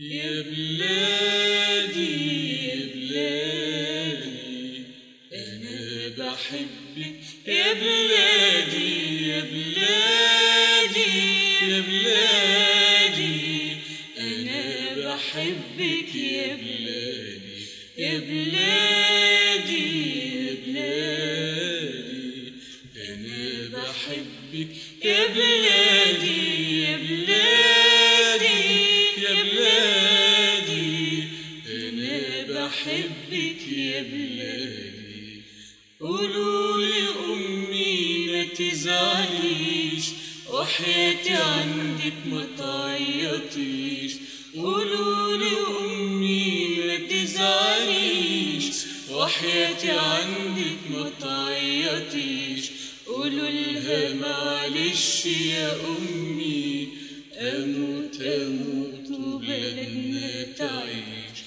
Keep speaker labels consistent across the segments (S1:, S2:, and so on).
S1: يا بلادي يا بلادي أنا بحبك يا بلادي يا بلادي يا بلادي أنا بحبك يا بلادي يا بلادي يا بلادي أنا بحبك يا بلادي يا بلادي قولوا لأمي ما تزعليش وحياتي عندك ما تعيطيش. قولوا لأمي ما تزعليش وحياتي عندك ما تعيطيش. قولوا لها معلش يا أمي أموت أموت وبلدنا تعيش.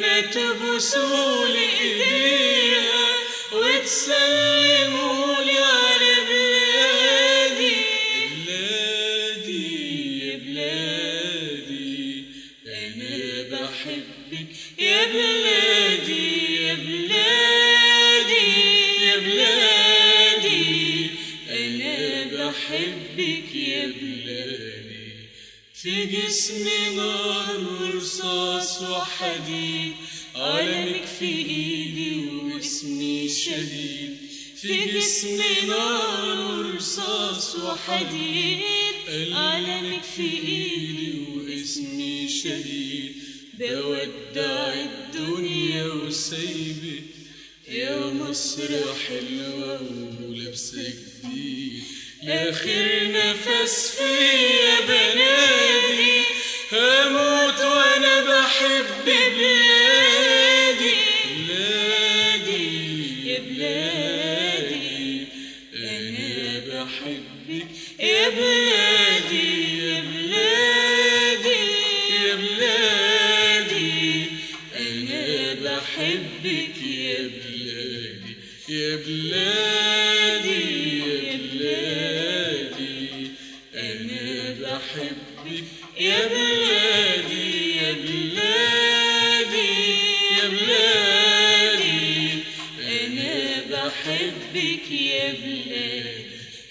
S1: أمانة تبوسوا إيديها وتسلموا على بلادي بلادي يا بلادي أنا بحبك يا بلادي يا بلادي يا بلادي. أنا بحبك يا بلادي. في جسمي نار ورصاص وحديد. علمك في إيدي واسمي شهيد في جسمي نار ورصاص وحديد. علمك في إيدي واسمي شهيد بودع الدنيا وسايبك. يا مصر حلوة ولابسة جديد. آخر نفس فيا بلادي يا بلادي. أنا بحبك يا بلادي يا بلادي. أنا بحبك يا بلادي يا بلادي. أنا بحبك يا بلادي.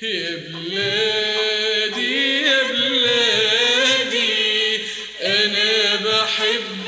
S1: يا بلادي يا بلادي. أنا بحبك